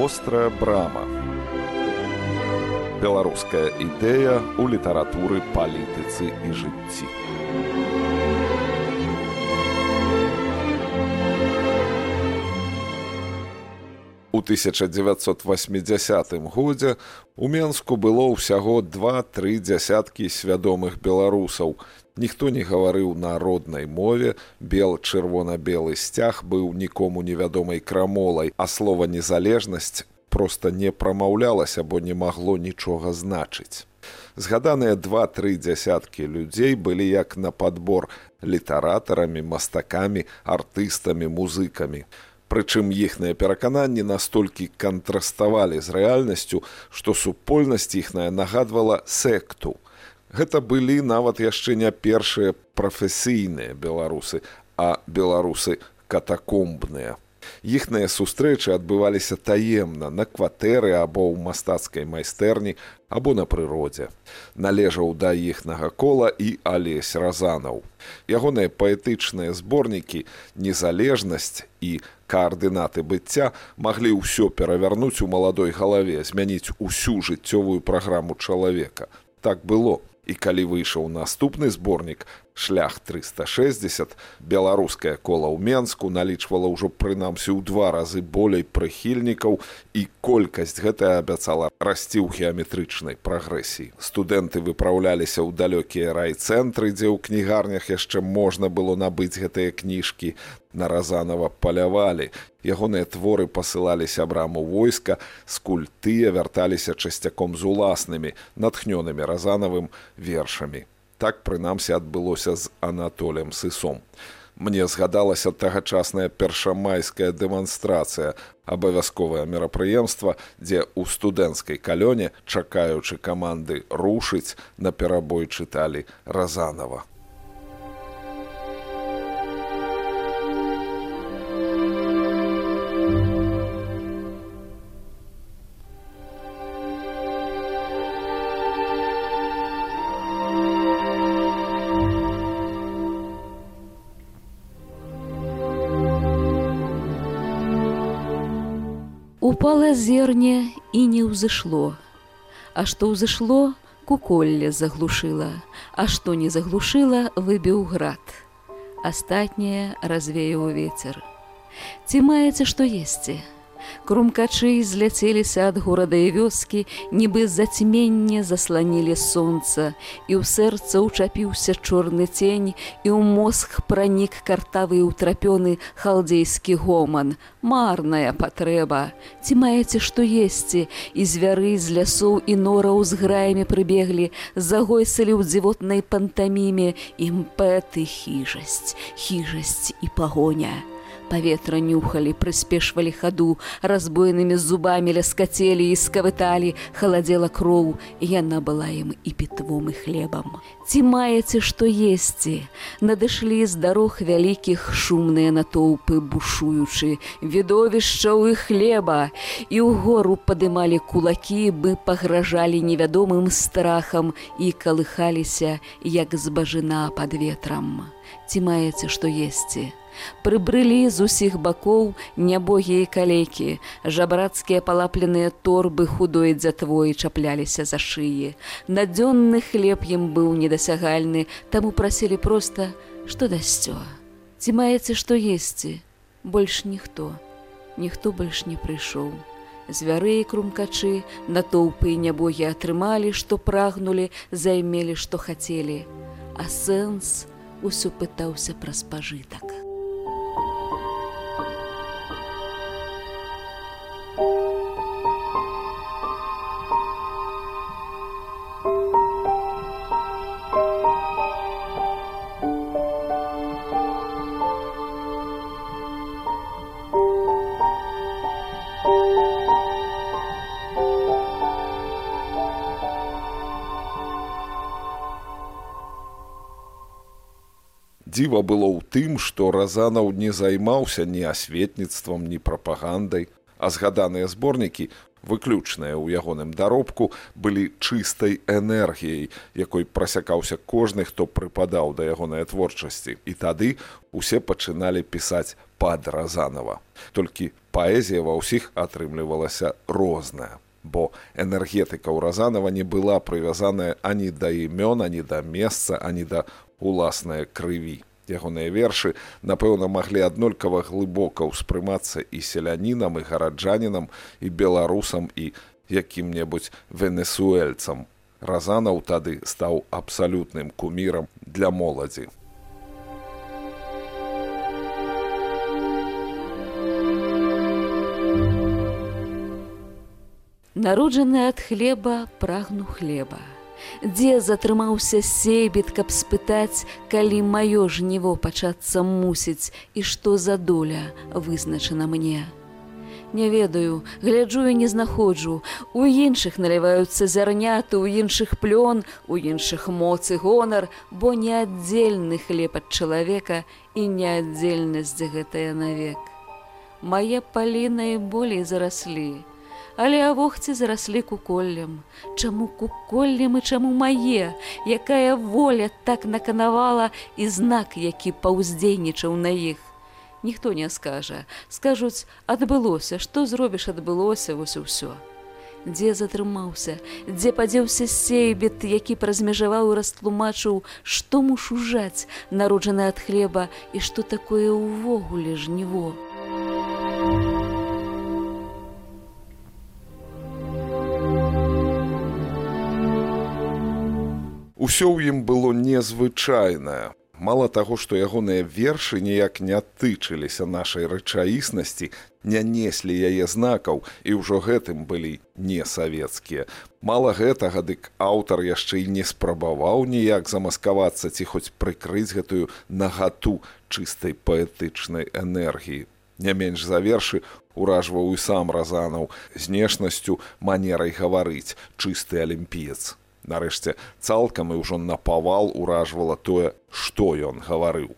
вострая брама беларуская ідэя ў літаратуры палітыцы і жыцці У 1980 годзе у Менску было ўсяго два-тры дзясяткі свядомых беларусаў. Ніхто не гаварыў на роднай мове, бел чырвона-белы сцяг быў нікому невядомай крамолай, а слова незалежнасць проста не прамаўлялася, бо не магло нічога значыць. Згаданыя два-тры дзясяткі людзей былі як на падбор літаратарамі, мастакамі, артыстамі, музыкамі. Прычым іхныя перакананні настолькі кантраставалі з рэальнасцю, што супольнасць іхная нагадвала секту. Гэта былі нават яшчэ не першыя прафесійныя беларусы, а беларусы катакомбныя. Іхныя сустрэчы адбываліся таемна на кватэры або ў мастацкай майстэрні або на прыродзе. Належаў да іхнага кола і алесь разанаў. Ягоныя паэтычныя зборнікі, незалежнасць і каардынаты быцця маглі ўсё перавярнуць у маладой галаве, змяніць усю жыццёвую праграму чалавека. Так было. І калі выйшаў наступны зборнік, шлях 360 беларускае кола ў менску налічвала ўжо прынамсі ў два разы болей прыхільнікаў і колькасць гэтая абяцала расці ў геаметрычнай прагрэсіі. Студэнты выпраўляліся ў далёкія райцэнтры дзе ў кнігарнях яшчэ можна было набыць гэтыя кніжкі. На разанова палявалі. Ягоныя творы пасылалі сябраму войска скультыя вярталіся часцяком з уласнымі натхнёнымі разанавым вершамі. Так прынамсі адбылося з анатолем сысом. Мне згадалася тагачасная першамайская дэманстрацыя, абавязковае мерапрыемства, дзе ў студэнцкай калёне, чакаючы каманды рушыць, на перабой чыталі Разанова. Зерне і не ўзышло. А што ўзышло, куколле заглушыла, А што не заглушыла, выбіў град. Астатняе развеяў вецер. Ці маеце што есці? Крумкачы зляцеліся ад горада і вёскі, нібы зацьменне засланілі сонца, і ў сэрца ўчапіўся чорны цень, і ў мозг пранік картавы ўтрапёны халдзейскі гоман. Марная патрэба. Ці маеце што есці, і звяры з лясоў і нораў з граямі прыбеглі, загойсалі ў дзівотнай пантаміме імпэты хіжасць, хіжасць і пагоня паветра нюхалі, прыспешвалі хаду, разбойнымі зубамі ляскацелі і скавыталі, халадзела кроў, яна была ім і пітвом і хлебам. Ці маеце што есці? Надышлі з дарог вялікіх шумныя натоўпы бушуючы, відовішчаў і хлеба, і ў гору падымалі кулакі, бы пагражалі невядомым страхам і калыхаліся, як збажына пад ветрам. Ці маеце што есці? Прыбрылі з усіх бакоў нябогія калекі, жабрацкія палапленыя торбы худой дзятвой чапляліся за шыі. Надзённы хлеб ім быў недасягальны, таму прасілі проста, што дасцё. Ці маеце што есці, больш ніхто, ніхто больш не прыйшоў. Звяры і крумкачы, натоўпы і нябогі атрымалі, што прагнулі, займелі, што хацелі. А сэнс усё пытаўся пра спажытак. Дзіва было ў тым, што Разанаў не займаўся ні асветніцтвам, ні прапагандай, а згаданыя зборнікі, выключныя ў ягоным даробку, былі чыстай энергіяй, якой прасякаўся кожны, хто прыпадаў да ягонай творчасці. І тады усе пачыналі пісаць пад Разанова. Толькі Паэзія ва ўсіх атрымлівалася розная бо энергетыка ў разанова не была прывязаная ані да імён ані да месца ані да уласнай крыві ягоныя вершы. Напэўна маглі аднолькава глыбока ўспрымацца і селянінам і гараджанінам і беларусам і якім-небудзь венесуэльцам. Разанаў тады стаў абсалютным кумірам для моладзі. Народжаны ад хлеба прагну хлеба. Дзе затрымаўся себет, каб спытаць, калі маё жніво пачацца мусіць і што за доля вызначана мне. Не ведаю, гляджу і не знаходжу. У іншых наліваюцца зярняты, у іншых плён, у іншых моцы гонар, бо неаддзельны хлеб ад чалавека і неаддзельнасць гэтая навек. Мае палі найболей зараслі але авогці зараслі куколлем. Чаму куколлем і чаму мае, якая воля так наканавала і знак, які паўздзейнічаў на іх. Ніхто не скажа, скажуць, адбылося, што зробіш адбылося вось усё. Дзе затрымаўся, дзе падзеўся сейбет, які празмежаваў і растлумачыў, што муж ужаць, народжаны ад хлеба і што такое ўвогуле жніво. Усё ў ім было незвычайнае. Мала таго, што ягоныя вершы ніяк не тычыліся нашай рэчаіснасці, не неслі яе знакаў і ўжо гэтым былі несавецкія. Мала гэтага дык аўтар яшчэ і не спрабаваў ніяк замаскавацца ці хоць прыкрыць гэтую нагату чыстай паэтычнай энергіі. Не менш за вершы уражваў і сам разанаў знешнасцю манерай гаварыць чысты алімпіец. Нарэшце цалкам і ўжо напавал уражвала тое, што ён гаварыў.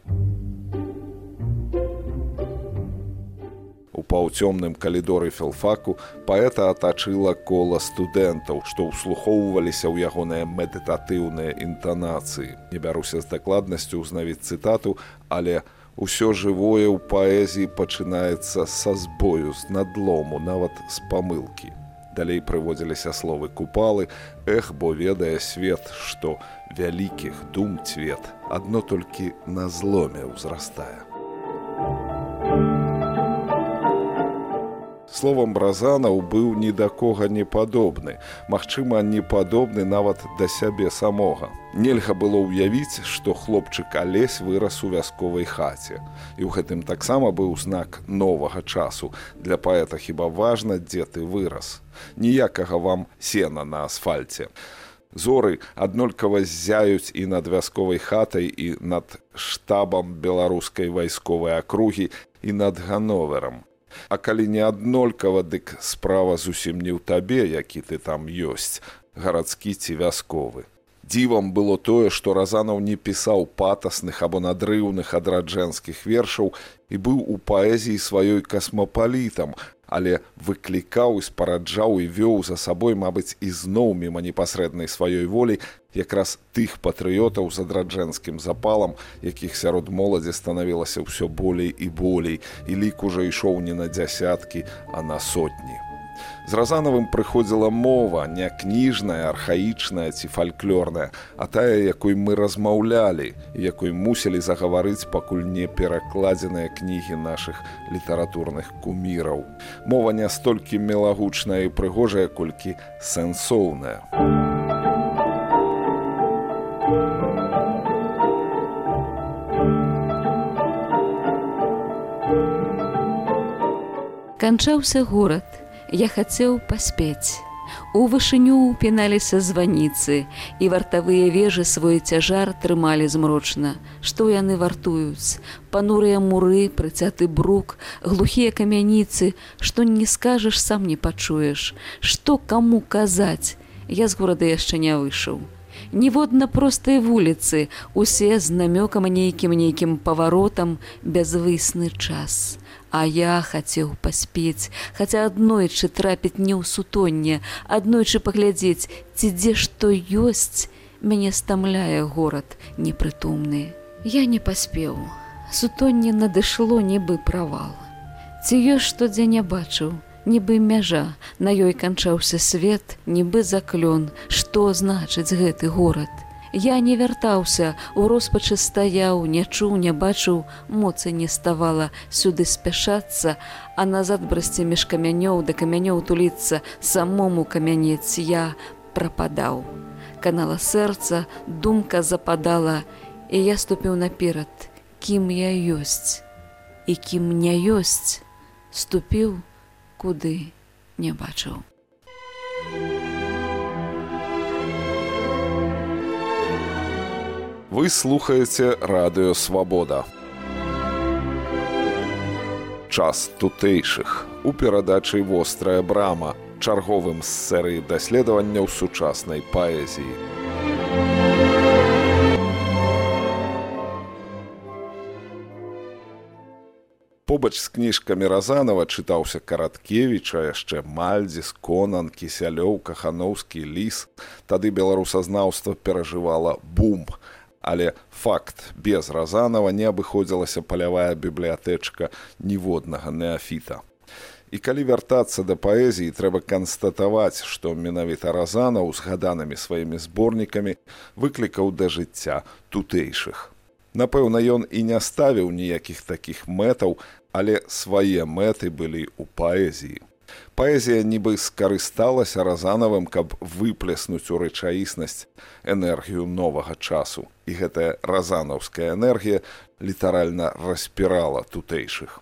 У паўцёмным калідоры філфаку паэта атачыла кола студэнтаў, што ўслухоўваліся ў ягоныя медытатыўныя інтанацыі. Не бяруся з дакладнасцю ўзнавіць цытату, але ўсё жывое ў паэзіі пачынаецца са збою з надлому, нават з памылкі. Далей прыводзіліся словы купалы, Эх, бо ведае свет, што вялікіх дум цвет адно толькі на зломе ўзрастае. Словам бразанаў быў ні да кога не падобны, Магчыма, не падобны нават да сябе самога. Нельга было ўявіць, што хлопчык алесь вырас у вясковай хаце. І ў гэтым таксама быў знак новага часу. Для паэта хіба важна, дзе ты вырас. Ніякага вам сена на асфальце. Зоры аднолькава ззяюць і над вясковай хатай і над штабам беларускай вайсковай акругі і над гановерам. А калі не аднолькава, дык справа зусім не ў табе, які ты там ёсць, гарадскі ці вясковы. Дзівам было тое, што разанаў не пісаў патасных або надрыўных адраджэнскіх вершаў і быў у паэзіі сваёй касмапалітам, але выклікаў і спараджаў і вёў за сабой, мабыць, ізноў міма непасрэднай сваёй волі якраз тых патрыётаў з адраджэнскім запалам, якіх сярод моладзі станавілася ўсё болей і болей, і лік ужо ішоў не на дзясяткі, а на сотні. З разанавым прыходзіла мова, не кніжная, архаічная ці фальклорная, а тая, якой мы размаўлялі, якой мусілі загаварыць пакуль не перакладзеныя кнігі нашых літаратурных куміраў. Мова не столькі мелагучная і прыгожая, колькі сэнсоўная. Канчаўся горад, я хацеў паспець. У вышыню упіналіся званіцы, і вартавыя вежы свой цяжар трымалі змрочна. Што яны вартуюць? Панурыя муры, прыцяты брук, глухія камяніцы, што не скажаш, сам не пачуеш. Што каму казаць? Я з горада яшчэ не выйшаў. Ніводна простай вуліцы, усе з намёкам нейкім нейкім паваротам бязвысны час а я хацеў паспець, хаця аднойчы трапіць не ў сутонне, аднойчы паглядзець, ці дзе што ёсць, мяне стамляе горад непрытомны. Я не паспеў. Сутонне надышло нібы правал. ці ёсць што дзе не бачыў нібы мяжа на ёй канчаўся свет нібы заклён што значыць гэты горад я не вяртаўся. У роспачы стаяў не чуў не бачыў. Моцы не ставала. Сюды спяшацца а назад брасці між камянёў да камянёў туліцца. Самому камянец я прападаў. Канала сэрца думка западала. І я ступіў наперад. Кім я ёсць? І кім не ёсць ступіў куды не бачыў. Вы слухаеце радыёвабода. Час тутэйшых у перадачы вострая брама чарговым з серыі даследаванняў сучаснай паэзіі. побач з кніжкамі разанова чытаўся караткевіча яшчэ мальдзіс конан кісялёў кахановскі ліс тады беларусазнаўства перажывала бум але факт без разанова не абыходзілася палявая бібліятэчка ніводнага неафіта і калі вяртацца да паэзіі трэба канстатаваць што менавіта разанаў з гаданымі сваімі зборнікамі выклікаў да жыцця тутэйшых Напэўна, ён і не ставіў ніякіх такіх мэтаў, але свае мэты былі ў паэзіі. Паэзія нібы скарысталася разанавым, каб выплеснуць у рэчаіснасць энергію новага часу. І гэтая разанаўская энергія літаральна распірала тутэйшых.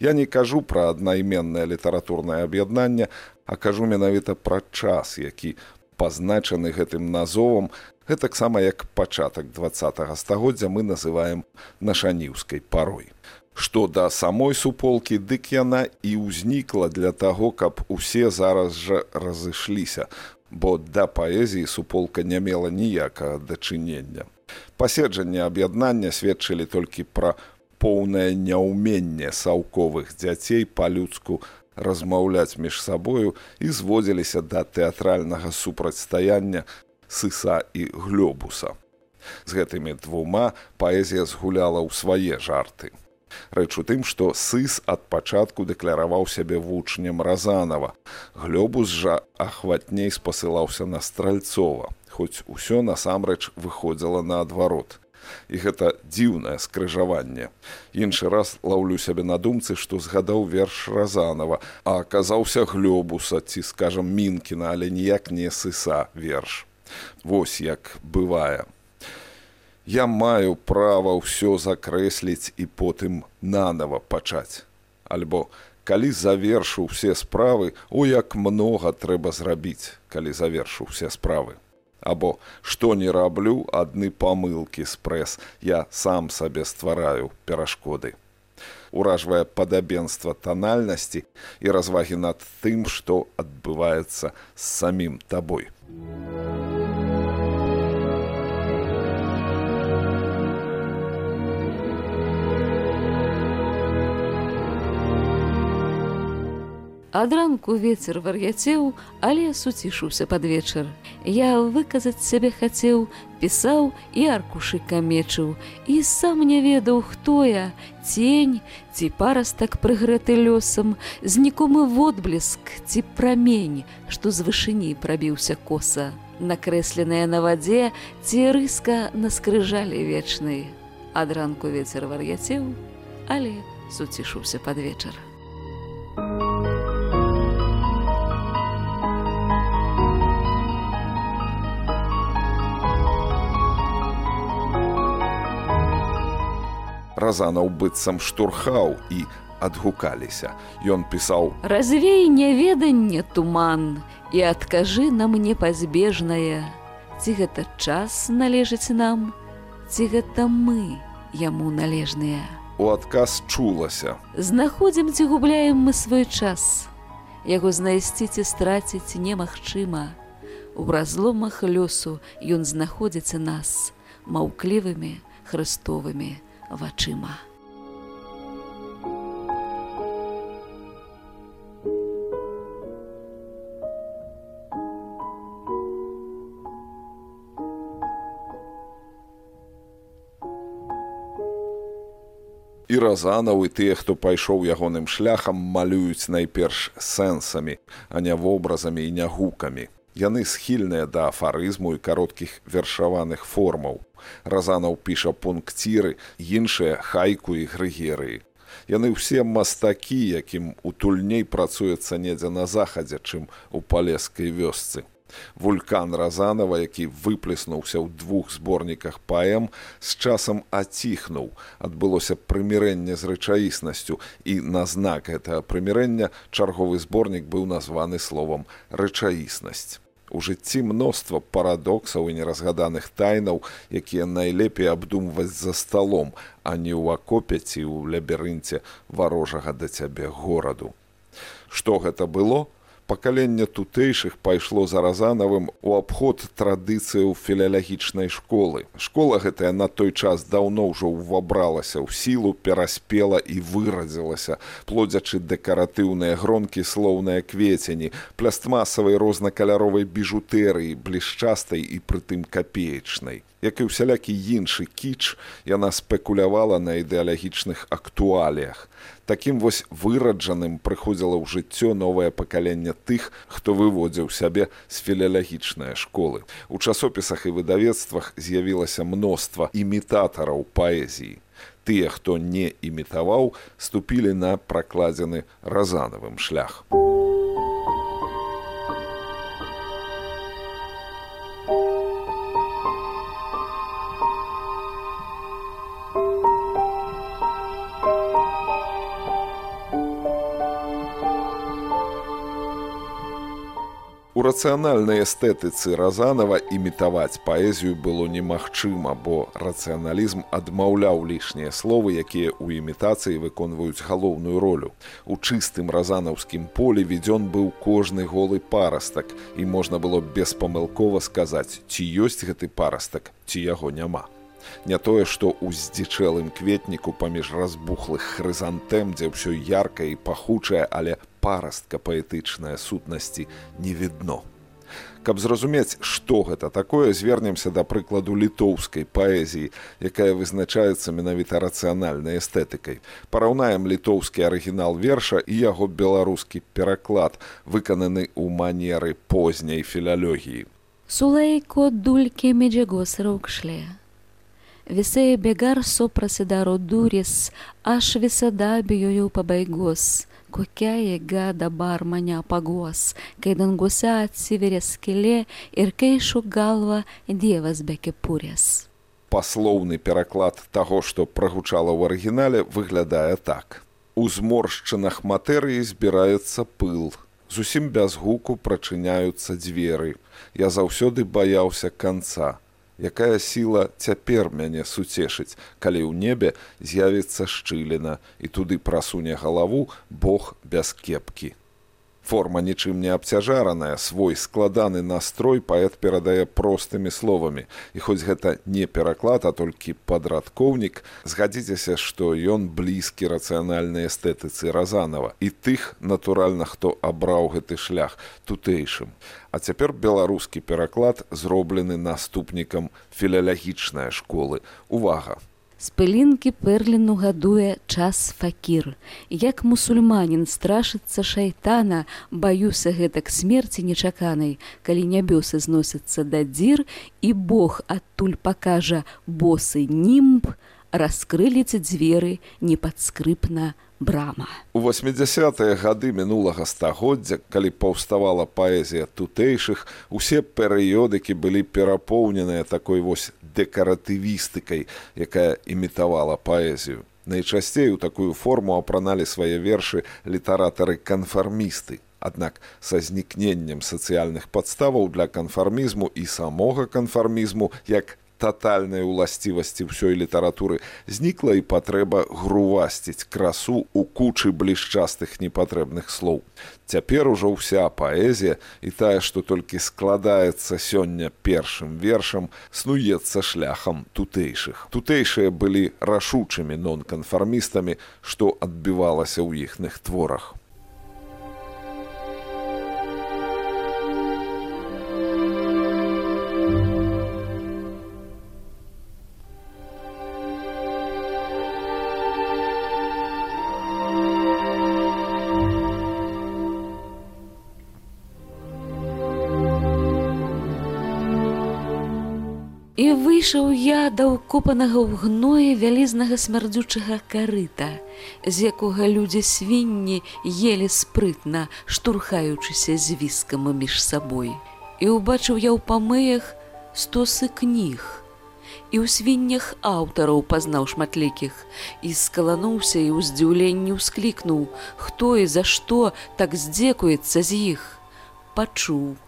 Я не кажу пра аднайменнае літаратурнае аб'яднанне, а кажу менавіта пра час, які пазначаны гэтым назовам гэтаксама як пачатак два стагоддзя мы называем нашаніўскай парой. Што да самой суполкі, дык яна і ўзнікла для таго, каб усе зараз жа разышліся, бо да паэзіі суполка не мела ніякага дачынення. Паседжанне аб'яднання сведчылі толькі пра поўнае няўменне саўковых дзяцей па-людску размаўляць між сабою і зводзіліся да тэатральнага супрацьстаяння сыса і глёбуса. З гэтымі двума паэзія згуляла ў свае жарты. Рэч у тым, што сыс ад пачатку дэкляраваў сябе вучнем разанова. Глёбус жа ахватней спасылаўся на стральцова, хоць усё насамрэч выходзіла наадварот. І гэта дзіўнае скрыжаванне. Іншы раз лаўлю сябе на думцы, што згадаў верш разанова, а аказаўся глёбуса ці скажам мінкіна, але ніяк не сыса верш. Вось як бывае. Я маю права ўсё закрэсліць і потым нанова пачаць. Альбо калі завершу ўсе справы, о як многа трэба зрабіць, калі завершу ўсе справы. Або што не раблю адны памылкі спрэс, я сам сабе ствараю перашкоды. Уражвае падабенства танальнасці і развагі над тым, што адбываецца з самім табой. Ад ранку вецер вар'яцеў, але суцішыўся пад вечар. Я выказаць сябе хацеў, пісаў і аркушы камечыў. І сам не ведаў, хто я, цень ці парастак прыгрэты лёсам, знікомы водбліск ці прамень, што з вышыні прабіўся коса. Накрэсленая на вадзе ці рыска наскрыжалі вечнай. Ад ранку вецер вар'яцеў, але суцішыўся пад вечар. Разанаў быццам штурхаў і адгукаліся. Ён пісаў: Развей няведанне туман і адкажы на мне пазбежнае. Ці гэта час належыць нам, ці гэта мы яму належныя. У адказ чулася. Знаходзім ці губляем мы свой час. Яго знайсці ці страціць немагчыма. У разломах лёсу ён знаходзіцца нас маўклівымі хрыстовымі вачыма. І разанаў і тыя, хто пайшоў ягоным шляхам, малююць найперш сэнсамі, а не вобразамі і не гукамі. Яны схільныя да афарызму і кароткіх вершаваных формаў. Разанаў піша пункціры, іншыя хайку і грыгерыі. Яны ўсе мастакі, якім утульней працуецца недзе на захадзе, чым у палескай вёсцы вулькан разанова які выплеснуўся ў двух зборніках паэм з часам аціхнуў адбылося прымірэнне з рэчаіснасцю і на знак гэтага прымірэння чарговы зборнік быў названы словам рэчаіснасць у жыцці мноства парадоксаў і неразгаданых тайнаў якія найлепей абдумваць за сталом а не ў акопе ці ў ляберынце варожага да цябе гораду. Што гэта было пакаленне тутэйшых пайшло за разанавым у абход традыцыяў філялагічнай школы. Школа гэтая на той час даўно ўжо ўвабралася ў сілу, пераспела і вырадзілася, плодзячы дэкаратыўныя гронкі слоўныя квецені, плястмасавай рознакаляровай біжутэрыі, блішчастай і прытым капеечнай як і ўсялякі іншы кіч, яна спекулявала на ідэалагічных актуаліях. Такім вось выраджаным прыходзіла ў жыццё новае пакаленне тых, хто выводзіў сябе з філіялагічнай школы. У часопісах і выдавецтвах з'явілася мноства імітатараў паэзіі. Тыя, хто не імітаваў, ступілі на пракладзены разанавым шлях. У рацыянальнай эстэтыцы разанова імітаваць паэзію было немагчыма, бо рацыяналізм адмаўляў лішнія словы, якія ў імітацыі выконваюць галоўную ролю. У чыстым разанаўскім полі відзён быў кожны голы парастак і можна было беспамылкова сказаць, ці ёсць гэты парастак, ці яго няма. Не тое, што ў здзічэлым кветніку паміж разбухлых хрызантэм, дзе ўсё яркае і пахучае, але парастка паэтычнай сутнасці не відно. Каб зразумець, што гэта такое, звернемся да прыкладу літоўскай паэзіі, якая вызначаецца менавіта рацыянальнай эстэтыкай. Параўнаем літоўскі арыгінал верша і яго беларускі пераклад, выкананы ў манеры позняй філялогіі. Сулейко дульке меджагосрок шле. Весея бегар сопрасидаро дурис, аш висадабиою пабайгос – kokia jėga dabar mane pagos, kai danguose atsiveria skilė ir kaišu galva Dievas be kepurės. Паслоўны пераклад таго, што прагучала ў арыгінале, выглядае так. У зморшчынах матэрыі збіраецца пыл. Зусім без гуку прачыняюцца дзверы. Я заўсёды баяўся канца якая сіла цяпер мяне суцешыць, калі ў небе з'явіцца шчыліна і туды прасуне галаву Бог без кепкі. Форма нічым не абцяжараная, свой складаны настрой паэт перадае простымі словамі. І хоць гэта не пераклад, а толькі падрадкоўнік, згадзіцеся, што ён блізкі рацыянальнай эстэтыцы разанова і тых, натуральна, хто абраў гэты шлях тутэйшым. А цяпер беларускі пераклад зроблены наступнікам філіялагічнай школы. Увага! З пылінкі пэрліну гадуе час факір. Як мусульманін страшыцца шайтана, баюся гэтак смерці нечаканай, калі нябёсы зносяцца да дзір і Бог адтуль пакажа босы німб, раскрыліце дзверы непадскрыпна брама. У 80-е гады мінулага стагоддзя, калі паўставала паэзія тутэйшых, усе перыёдыкі былі перапоўненыя такой вось дэкаратывістыкай, якая імітавала паэзію. Найчасцей у такую форму апраналі свае вершы літаратары канфармісты. Аднак са знікненнем сацыяльных падставаў для канфармізму і самога канфармізму як татальнай уласцівасці ўсёй літаратуры знікла і патрэба грувасціць красу ў кучы блішчастых непатрэбных слоў. Цяпер ужо ўся паэзія і тая, што толькі складаецца сёння першым вершам, снуецца шляхам тутэйшых. Тутэйшыя былі рашучымі нонканфармістамі, што адбівалася ў іхных творах. Выйшаў я да ўкопанага ў гноі вялізнага смярдзючага карыта, з якога людзі свінні елі спрытна, штурхаючыся з віскам між сабой. І ўбачыў я ў памыях стосы кніг. І ў свіннях аўтараў пазнаў шматлікіх і скалануўся і ў здзіўленні ўсклікнуў, хто і за што так здзекуецца з іх. Пачуў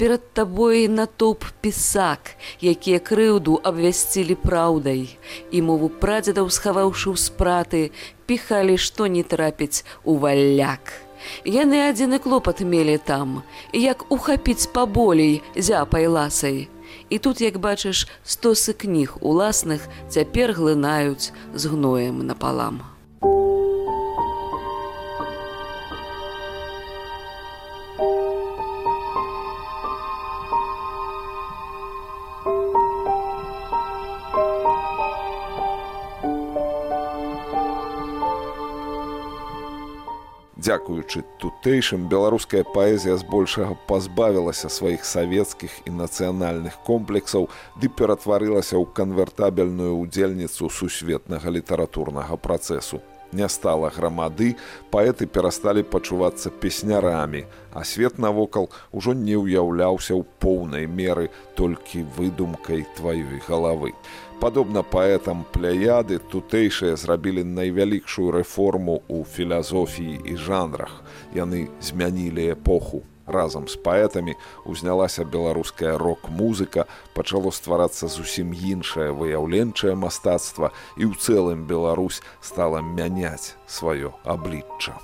перад табой натоп пісак, якія крыўду абвясцілі праўдай. І мову прадзедаў схаваўшы ў спраты, піхалі, што не трапіць у валляк. Яны адзіны клопат мелі там, як ухапіць паболей зяпай ласай. І тут, як бачыш, стосы кніг уласных цяпер глынаюць з гноем напалам. Дзякуючы тутэйшым беларуская паэзія збольшага пазбавілася сваіх савецкіх і нацыянальных комплексаў ды ператварылася ў канвертабельную ўдзельніцу сусветнага літаратурнага працэсу. Не стала грамады, паэты перасталі пачувацца песнярамі, а свет навокал ужо не ўяўляўся ў поўнай меры толькі выдумкай тваёй галавы. Падобна паэтам пляяды тутэйшыя зрабілі найвялікшую рэформу ў філазофіі і жанрах. Яны змянілі эпоху. Разам з паэтамі узнялася беларуская рок-музыка, пачало стварацца зусім іншае выяўленчае мастацтва і ў цэлым Беларусь стала мяняць сваё аблічча.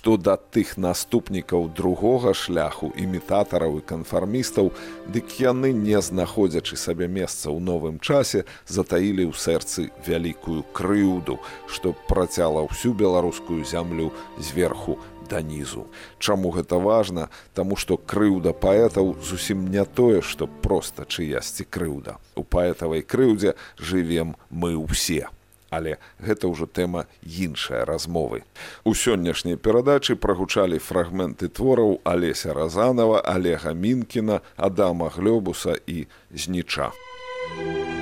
Што да тых наступнікаў другога шляху імітатараў і канфармістаў, дык яны, не знаходзячы сабе месца ў новым часе, затаілі ў сэрцы вялікую крыўду, што працяла ўсю беларускую зямлю зверху да нізу. Чаму гэта важна, Таму што крыўда паэтаў зусім не тое, што проста чыясьці крыўда. У паэтавай крыўдзе жывем мы ўсе але гэта ўжо тэма іншая размовы. У сённяшняй перадачы прагучалі фрагменты твораў Алеся Разанова, Олега Мінкіна, Адама Глёбуса і зніча. Thank you